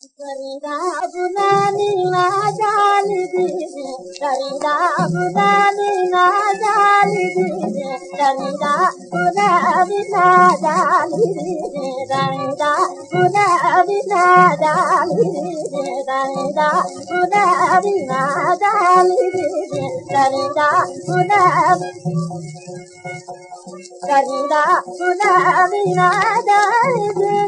సరిగా ఉదా వినా దారి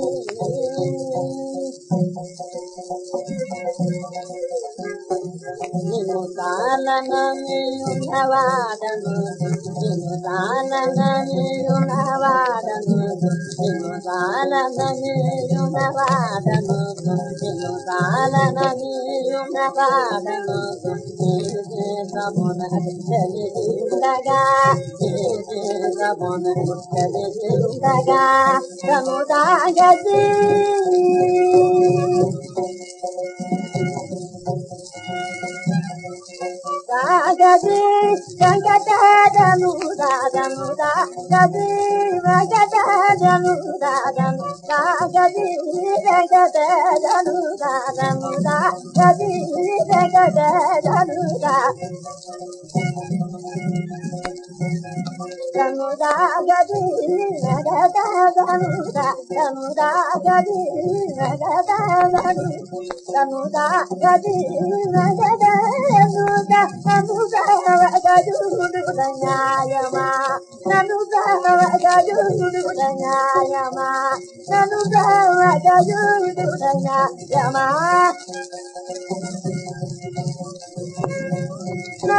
నిన్ను కాలనవాడను నిన్ను కాలనవాడను నిన్ను కాలనవాడను నిన్ను కాలనవాడను ఉండగా ఉండగా సముదాయది గది వెంకటేదను దాదను గది వెంకటేదను దాదను గది వెంకటేదను దాదను గది వెంకటేదను గముదా గది నగద గముదా గముదా గది నగద గది గముదా గది నగద గముద గముద గదుడు న్యాయమా గముద గదుడు న్యాయమా గముద గదుడు న్యాయమా